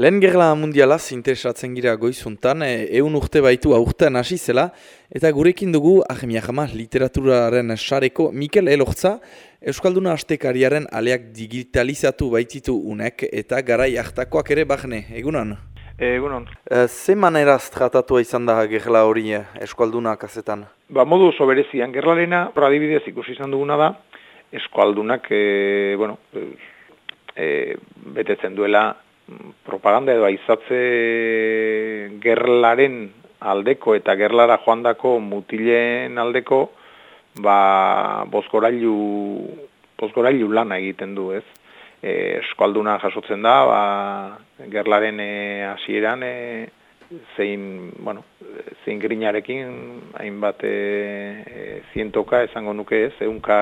Lehen gerla mundialaz interesatzen gira goizuntan, e, eun urte baitu aurten hasi zela, eta gurekin dugu, ahemia jama, literaturaren sareko Mikel Elortza, Euskalduna Astekariaren aleak digitalizatu baititu unek, eta garai hartakoak ere bahne, egunon? Egunon. E, ze maneraz tratatua izan da gerla hori e, Euskalduna kazetan? Ba, modu soberezian, gerlarena, adibidez ikusi izan duguna da, Eskualdunak, e, bueno, e, betetzen duela propaganda edo aizatze gerlaren aldeko eta gerlara joandako mutilen aldeko ba bozgorailu bozgorailu lana egiten du, ez? Eh, eskalduna jasotzen da, ba gerlaren eh, hasieran eh zein, bueno, zein grinarekin hainbat e, zientoka esango nuke ez, eunka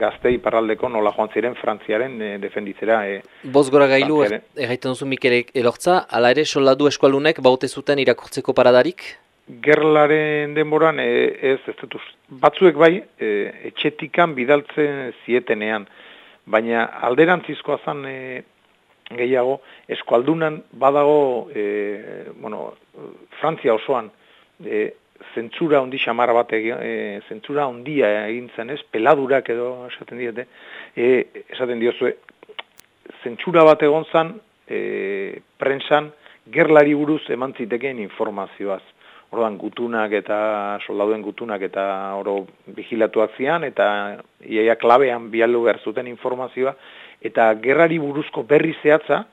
gazte iparraldeko nola joan ziren frantziaren e, defenditzera. E, Bozgora gailu, erraiten duzu Mikelek elortza, ala ere soladu eskualunek baute zuten irakurtzeko paradarik? Gerlaren denboran e, ez, ez dut, batzuek bai, e, etxetikan bidaltzen zietenean, baina alderantzizkoa zan e, gehiago, eskualdunan badago, e, bueno, Frantzia osoan, e, zentzura ondi xamara bat egin, e, zentzura ondia egin zen ez, peladurak edo esaten diete, e, esaten diozue, zentzura bat egon zen, e, prensan, gerlari buruz eman zitekeen informazioaz. Ordan gutunak eta soldaduen gutunak eta oro vigilatuak zian eta iaia klabean bialu behar zuten informazioa. Eta gerrari buruzko berri zehatza,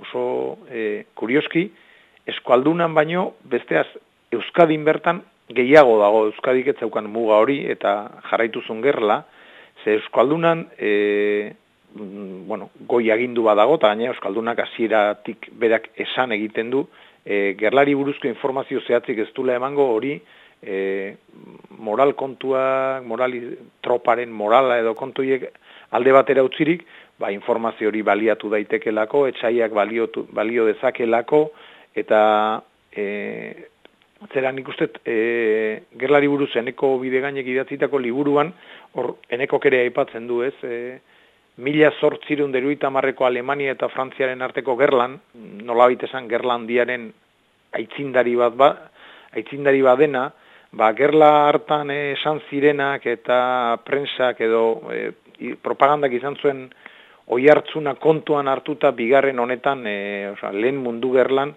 oso e, kurioski, eskualdunan baino besteaz Euskadin bertan gehiago dago Euskadik etzaukan muga hori eta jarraituzun gerla, ze eskualdunan e, mm, bueno, goi agindu badago, eta gaina Euskaldunak hasieratik berak esan egiten du, e, gerlari buruzko informazio zehatzik ez dula emango hori, e, moral kontuak, moral, troparen morala edo kontuiek alde batera utzirik, ba, informazio hori baliatu daitekelako, etxaiak baliotu, balio dezakelako, eta e, zera nik uste e, gerlari buruz eneko bide gainek idatzitako liburuan, hor eneko kere aipatzen du ez, e, mila zortzirun deruita marreko Alemania eta Frantziaren arteko gerlan, nola esan gerlandiaren aitzindari bat ba, aitzindari badena, ba, gerla hartan esan zirenak eta prensak edo e, propagandak izan zuen oi hartzuna kontuan hartuta bigarren honetan, e, oza, lehen mundu gerlan,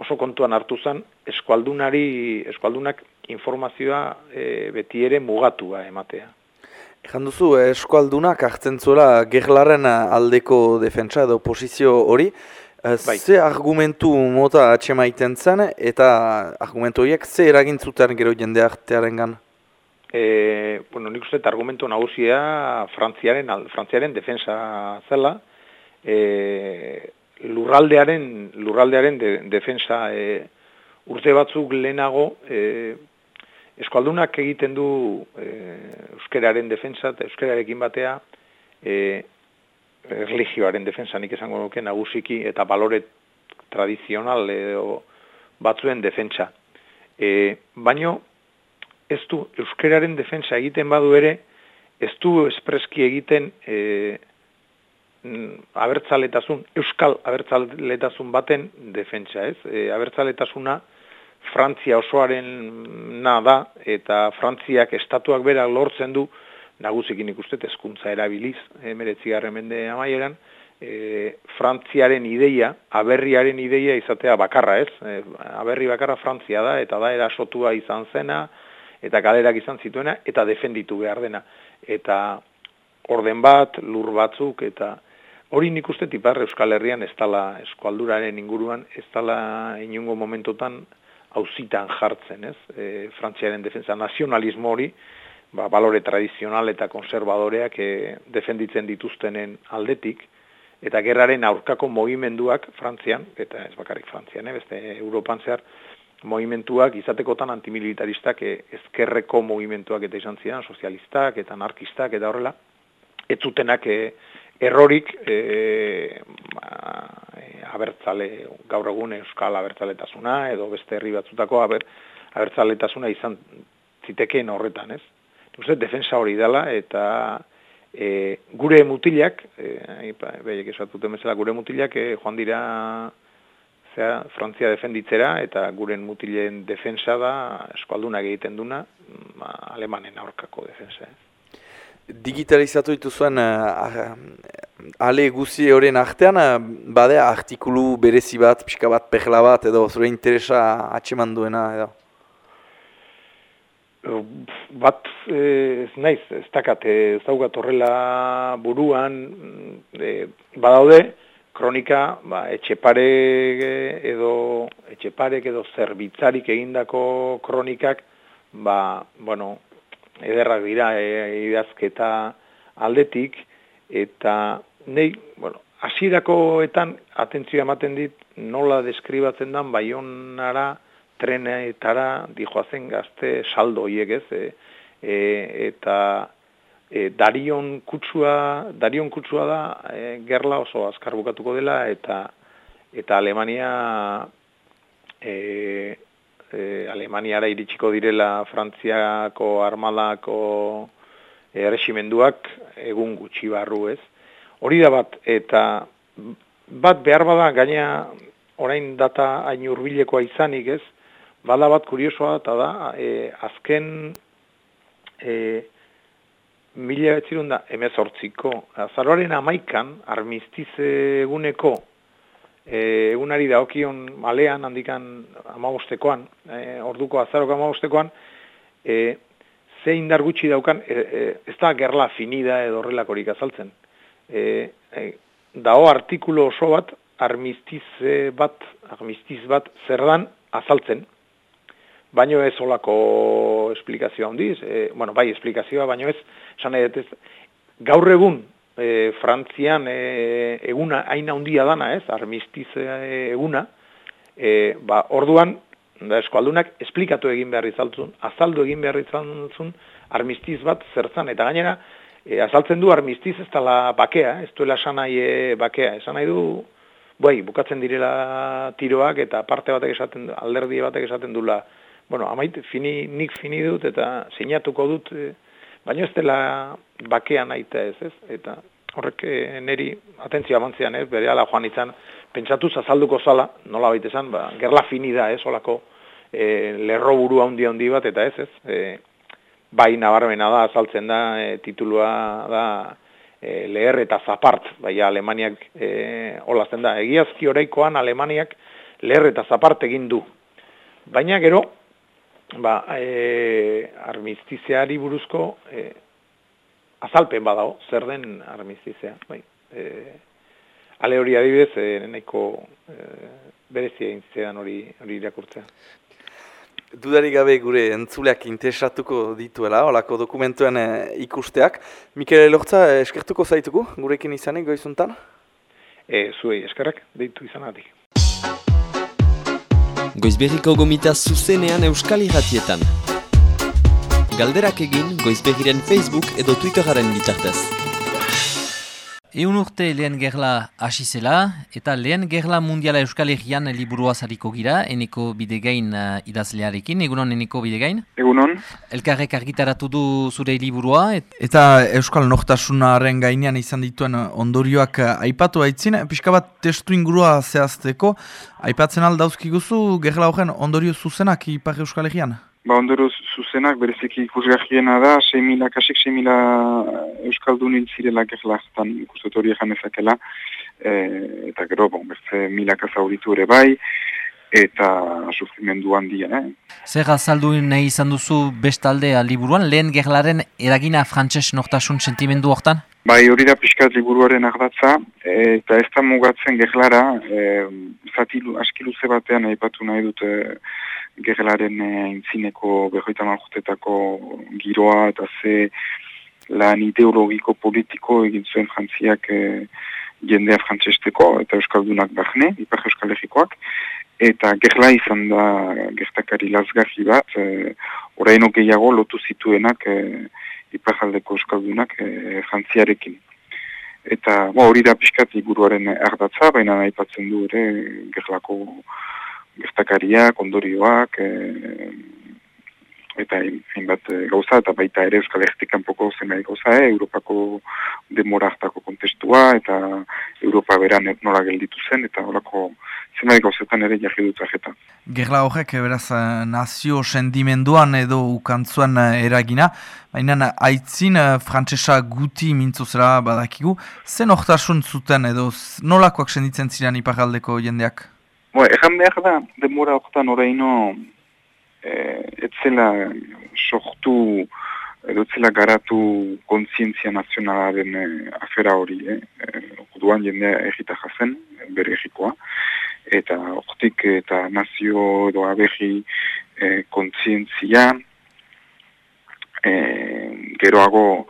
oso kontuan hartu zen, eskualdunari, eskualdunak informazioa e, beti ere mugatua ematea. Ejan duzu, eskualdunak hartzen zuela gerlaren aldeko defentsa edo posizio hori, e, bai. ze argumentu mota atxemaiten zen, eta argumentu horiek ze eragintzuten gero jende artearen gan? e, bueno, nik uste argumento nagusia frantziaren, frantziaren defensa zela, e, lurraldearen, lurraldearen de, defensa e, urte batzuk lehenago, e, eskualdunak egiten du e, euskeraren defensa, eta euskerarekin batea, e, religioaren defensa, nik esango nuke nagusiki, eta balore tradizional edo batzuen defensa. E, baino, ez du euskeraren defensa egiten badu ere, ez du espreski egiten e, abertzaletasun, euskal abertzaletasun baten defensa, ez? E, abertzaletasuna Frantzia osoaren da, eta Frantziak estatuak berak lortzen du, nagusikin ikustet ezkuntza erabiliz, e, meretzigarren mende amaieran, e, Frantziaren ideia, aberriaren ideia izatea bakarra, ez? E, aberri bakarra Frantzia da, eta da erasotua izan zena, eta galerak izan zituena, eta defenditu behar dena. Eta orden bat, lur batzuk, eta hori nik uste tipar Euskal Herrian ez tala eskualduraren inguruan, ez tala inungo momentotan hauzitan jartzen, ez? E, Frantziaren defensa nazionalismo hori, ba, balore tradizional eta konservadoreak e, defenditzen dituztenen aldetik, eta gerraren aurkako mogimenduak Frantzian, eta ez bakarrik Frantzian, eh, beste Europan zehar, movimentuak izatekotan antimilitaristak e, ezkerreko movimentuak eta izan zidan, sozialistak eta anarkistak eta horrela, ez zutenak e, errorik e, ba, e, abertzale, gaur egun euskal abertzaletasuna edo beste herri batzutako aber, abertzaletasuna izan zitekeen horretan, ez? Uste, defensa hori dela eta e, gure mutilak, e, behek esatuten bezala, gure mutilak e, joan dira zera, Frantzia defenditzera, eta guren mutilen defensa da, eskualduna egiten duna, ba, alemanen aurkako defensa. Eh. Digitalizatu dituzuen uh, ale guzi horien artean, uh, bade artikulu berezi bat, pixka bat, pehla bat, edo zure interesa atxeman duena, edo? Bat, ez naiz, ez dakat, ez daugat horrela buruan, e, badaude, kronika, ba, etxeparek edo, etxeparek edo zerbitzarik egindako kronikak, ba, bueno, ederrak dira e, idazketa aldetik, eta nei, bueno, asirakoetan atentzio ematen dit nola deskribatzen dan baionara trenetara dijoazen gazte saldo hiek ez, e, e, eta e, darion kutsua, darion kutsua da e, gerla oso azkar bukatuko dela eta eta Alemania e, e, Alemaniara iritsiko direla Frantziako armadako erresimenduak egun gutxi barru ez. Hori da bat, eta bat behar bada gaina orain data hain urbilekoa izanik ez, bada bat kuriosoa eta da, e, azken e, mila betzirun da, emezortziko, azaroaren amaikan, armistiz eguneko, e, egunari da okion malean handikan amabostekoan, e, orduko azarok amabostekoan, e, ze indar gutxi daukan, e, e, ez da gerla finida edo horrelakorik azaltzen. E, e, dao artikulo oso bat, armistiz bat, armistiz bat, zer dan azaltzen, baino ez olako esplikazioa handiz, e, bueno, bai esplikazioa, baino ez, esan gaur egun e, Frantzian e, eguna aina handia dana, ez, armistiz e, eguna, e, ba, orduan, da eskualdunak, esplikatu egin behar izaltzun, azaldu egin behar izaltzun, armistiz bat zertzan, eta gainera, e, azaltzen du armistiz ez dela bakea, ez duela esan nahi e, bakea, esan nahi du, bai, bukatzen direla tiroak, eta parte batek esaten, alderdi batek esaten dula, bueno, amait, fini, nik fini dut eta sinatuko dut, e, baina ez dela bakea naita ez, ez? Eta horrek e, neri atentzia bantzean, ez? Bere ala joan izan, pentsatu zazalduko zala, nola baita esan, ba, gerla fini da, ez? Olako e, lerro buru handi handi bat, eta ez, ez? E, bai nabarmena da, azaltzen da, e, titulua da, e, leher eta zapart, bai Alemaniak e, olazten da. Egiazki oraikoan Alemaniak leher eta zapart egin du. Baina gero, ba, e, armistizeari buruzko e, azalpen badago, zer den armistizea. Bai, e, ale hori adibidez, e, nahiko e, berezia intzean hori, hori irakurtzea. Dudari gabe gure entzuleak interesatuko dituela, olako dokumentuen e, ikusteak. Mikel Elortza, eskertuko zaituko, gurekin izanik goizuntan? E, zuei, eskerrak, deitu izanatik. Goizberriko gomita zuzenean euskal irratietan. Galderak egin Goizberriren Facebook edo Twitteraren bitartez. Eun urte lehen gerla hasi zela, eta lehen gerla mundiala euskal egian liburua zariko gira, eneko bidegain uh, idazlearekin. Egunon, eneko bidegain? Egunon. Elkarrek argitaratu du zure liburua. Et... Eta euskal noktasunaren gainean izan dituen ondorioak uh, aipatu haitzin, pixka bat testu ingurua zehazteko, aipatzen aldauzki guzu gerla horren ondorio zuzenak ipar euskal egian? Ba, ondoro zuzenak, bereziki ikusgarriena da, 6.000, kasik 6.000 Euskaldun hil zirela gerlaztan ikustot hori egan ezakela, e, eta gero, bon, berze milaka zauritu ere bai, eta sufrimendu handia, eh? Zer azaldu nahi izan duzu bestalde liburuan, lehen gerlaren eragina frantses nortasun sentimendu hortan? Bai, hori da pixkat liburuaren ardatza, eta ez da mugatzen gerlara, e, zati askiluze batean aipatu nahi dute gerlaren e, intzineko behoita maljutetako giroa eta ze lan ideologiko politiko egin zuen frantziak e, jendea frantzesteko eta euskaldunak bahne, ipar euskal egikoak, eta gerla izan da gertakari lasgarri bat, e, oraino gehiago lotu zituenak e, ipar jaldeko euskaldunak e, frantziarekin. Eta hori da pixkat liburuaren erdatza, baina aipatzen du ere gerlako gertakariak, ondorioak, e, eta hainbat e, gauza, eta baita ere Euskal Hertik kanpoko zenbait gauza, e, Europako demora hartako kontestua, eta Europa beran nola gelditu zen, eta horako zenbait gauzetan ere jarri dut ajeta. Gerla horrek, beraz, nazio sendimenduan edo ukantzuan eragina, baina aitzin frantsesa guti mintzuzera badakigu, zen oktasun zuten edo nolakoak senditzen ziren iparaldeko jendeak? Bo, egan behar da, demora horretan oraino eh, etzela sortu, edo garatu kontzientzia nazionalaren eh, afera hori, eh? Orduan jendea egita jazen, bere egikoa, eta hortik eta nazio edo abehi eh, kontzientzia eh, geroago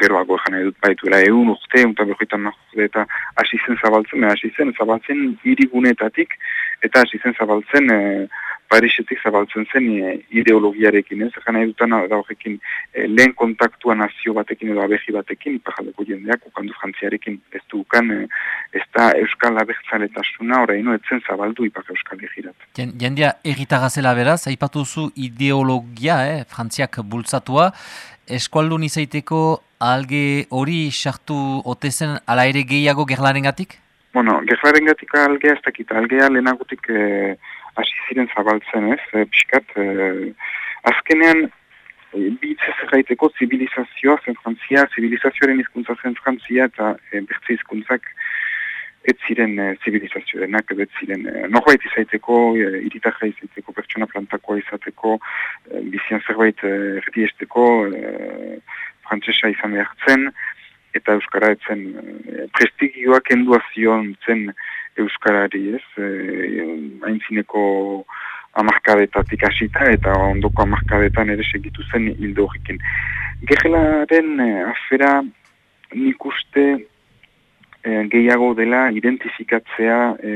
geroago egan edut baituela egun urte, unta behoitan urte eta hasi zen zabaltzen, hasi zen zabaltzen irigunetatik eta hasi zen zabaltzen e, Parisetik zabaltzen zen e, ideologiarekin, ez? Egan edutan da horrekin e, lehen kontaktua nazio batekin edo abeji batekin, ipajaldeko jendeak, ukandu frantziarekin ez du ukan, e, ez da Euskal Abertzaletasuna, oraino etzen zabaldu ipak Euskal Egirat. Jendea egitagazela beraz, aipatu zu ideologia, eh? frantziak bultzatua, eskualdun izaiteko alge hori sartu otezen ala ere gehiago gerlaren gatik? Bueno, gerlaren gatik algea ez dakit, algea lehenagutik eh, hasi ziren zabaltzen ez, eh, pixkat, eh, azkenean eh, bitzez gaiteko zibilizazioa zen frantzia, zibilizazioaren izkuntza zen frantzia eta eh, bertze izkuntzak ez ziren e, zibilizazioarenak, ez ziren e, norbait izaiteko, e, iritarra izaiteko, pertsona plantakoa izateko, e, bizian zerbait erdi esteko, e, frantzesa izan behartzen, eta Euskara etzen e, prestigioak enduazion zen Euskarari ez, e, haintzineko amarkadetatik asita eta ondoko amarkadetan ere segitu zen hildo horrekin. Gehelaren afera nik uste e, gehiago dela identifikatzea e,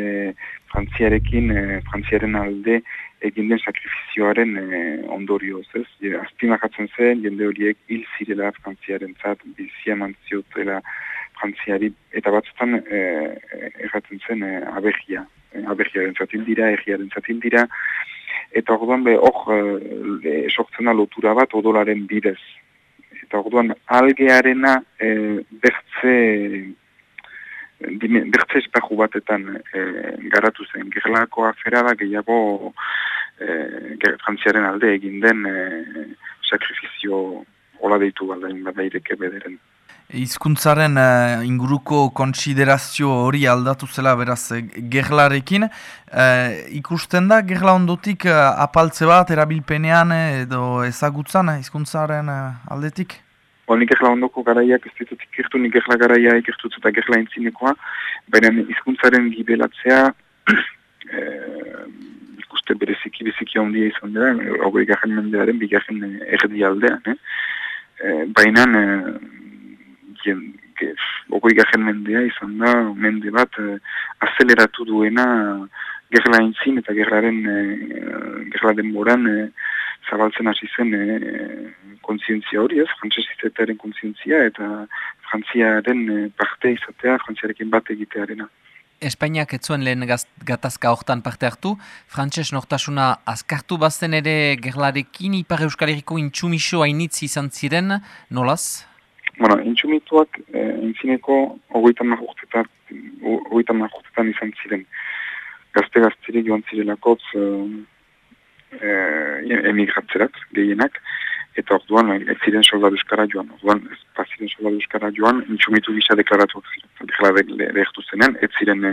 frantziarekin, e, frantziaren alde egin den sakrifizioaren e, ondorioz, ez? Azpimakatzen zen, jende horiek hil zirela frantziaren zat, bizia mantziotela frantziari, eta batzutan e, erratzen zen e, abegia, e, abegiaren zatil dira, egiaren zatil dira, eta orduan be, hor, e, sortzen lotura bat odolaren bidez. Eta orduan, algearena e, bertze bertze espeju batetan e, garatu zen. Gerlako afera da gehiago e, frantziaren alde egin den e, sakrifizio hola deitu baldain badaireke bederen. Hizkuntzaren inguruko kontsiderazio hori aldatu zela beraz gerlarekin. ikusten da gerla ondotik apaltze bat erabilpenean edo ezagutzan hizkuntzaren aldetik? Ba, nik egla ondoko garaiak ez ditut ikertu, nik egla garaia ikertu eta egla entzinekoa, baina izkuntzaren gibelatzea e, ikuste bereziki beziki ondia izan dira, hogei garen mendearen, bigarren erdi aldean, eh? E, baina e, hogei garen mendea izan da, mende bat e, azeleratu duena gerla entzin eta gerlaren e, gerla denboran e, zabaltzen hasi zen e, kontzientzia hori ez, frantzezizetaren kontzientzia eta frantziaren parte izatea, frantziarekin bat egitearena. Espainiak ez zuen lehen gatazka hortan parte hartu, frantzes nortasuna azkartu bazten ere gerlarekin ipar euskal herriko intsumiso hainitz izan ziren, nolaz? Bueno, intsumituak e, intzineko ogoitan mahurtetan izan ziren. Gazte-gaztire joan zirelakotz eh, emigratzerat gehienak, eta orduan ez ziren soldadu euskara joan, orduan ez ziren soldadu euskara joan, intsumitu gisa deklaratu ziren, lehtu zenen, ez ziren e,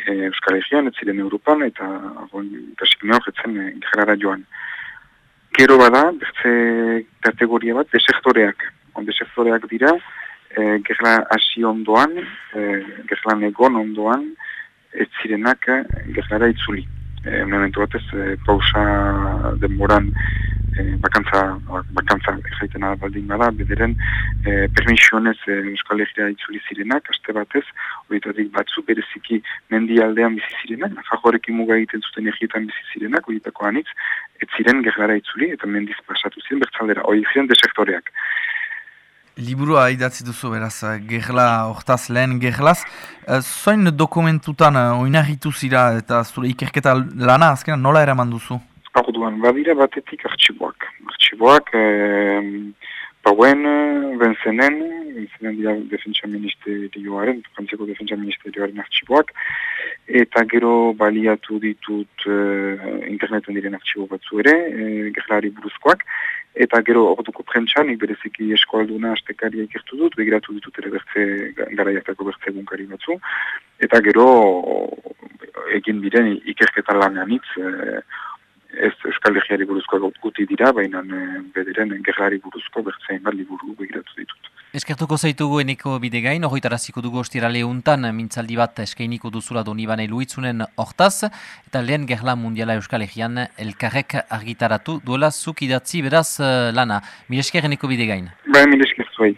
e, euskal egian, ez ziren Europan, eta orduan persikine hor etzen e, joan. Gero bada, bertze kategoria bat, desektoreak, desektoreak dira, e, gerla hasi ondoan, e, gerla negon ondoan, ez zirenak gerlara itzuli. E, momentu batez e, pausa denboran e, bakantza, bakantza ezaiten baldin bada, bederen e, permisionez e, Euskal Herria itzuli zirenak, aste batez, horietatik batzu bereziki mendi aldean bizi zirenak, nafajoarekin muga egiten zuten egietan bizi zirenak, horietako anitz, ez ziren gerlara itzuli eta mendiz pasatu ziren bertzaldera, hori ziren desektoreak. Liburua idatzi duzu beraz, eh, gerla, hortaz lehen gerlaz. Eh, zoin dokumentutan uh, oinarritu zira eta zure ikerketa lana azkena nola eraman duzu? Orduan, badira batetik artxiboak. Artxiboak, pauen, benzenen, benzenen dira defentsa ministerioaren, frantzeko defentsa ministerioaren artxiboak, eta gero baliatu ditut e, interneten diren artxibo batzu ere, e, gerlari buruzkoak, eta gero orduko prentsan, bereziki eskualduna astekaria ikertu dut, begiratu ditut ere bertze, garaiatako bertze egunkari batzu, eta gero egin biren ikerketa lanean itz, e, ez Euskal Herriari buruzko guti dira, baina e, bederen gerrari buruzko bertzein bat liburu begiratu ditut. Eskertuko zaitugu eneko bidegain, horretaraziko dugu ostira lehuntan, mintzaldi bat eskainiko duzula donibane luitzunen hortaz, eta lehen gerla mundiala Euskal Herrian elkarrek argitaratu duela zuk idatzi beraz eh, lana. Mil esker eneko bidegain. Ba, mil esker zuai.